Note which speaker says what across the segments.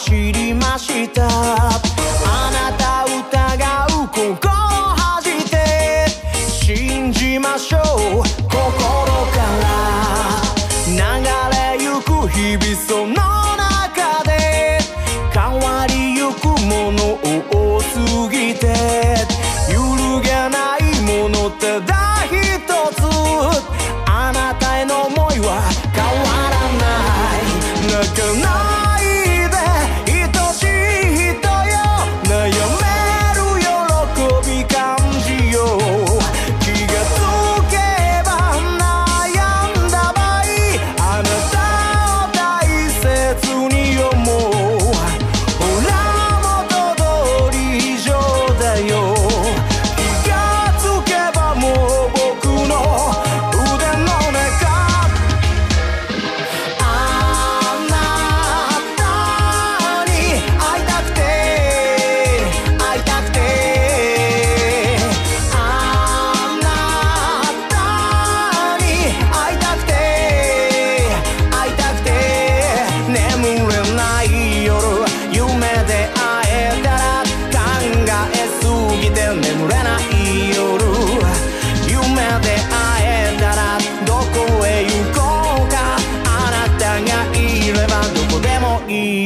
Speaker 1: 知りました。あなた疑う心恥じて。信じましょう。心から流れゆく日々その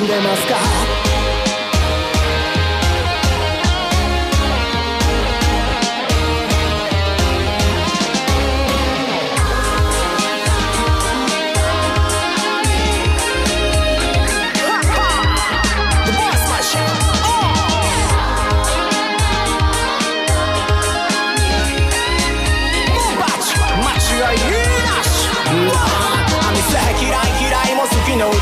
Speaker 1: くれますか？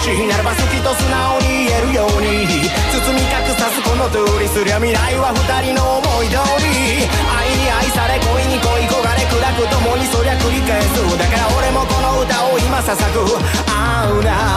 Speaker 1: 慈悲ならば好きと素直に言えるように。包み隠さずこの通りすりゃ未来は二人の思い通り。愛に愛され恋に恋焦がれ暗く共にそりゃ繰り返す。だから俺もこの歌を今捧ぐ。あうな。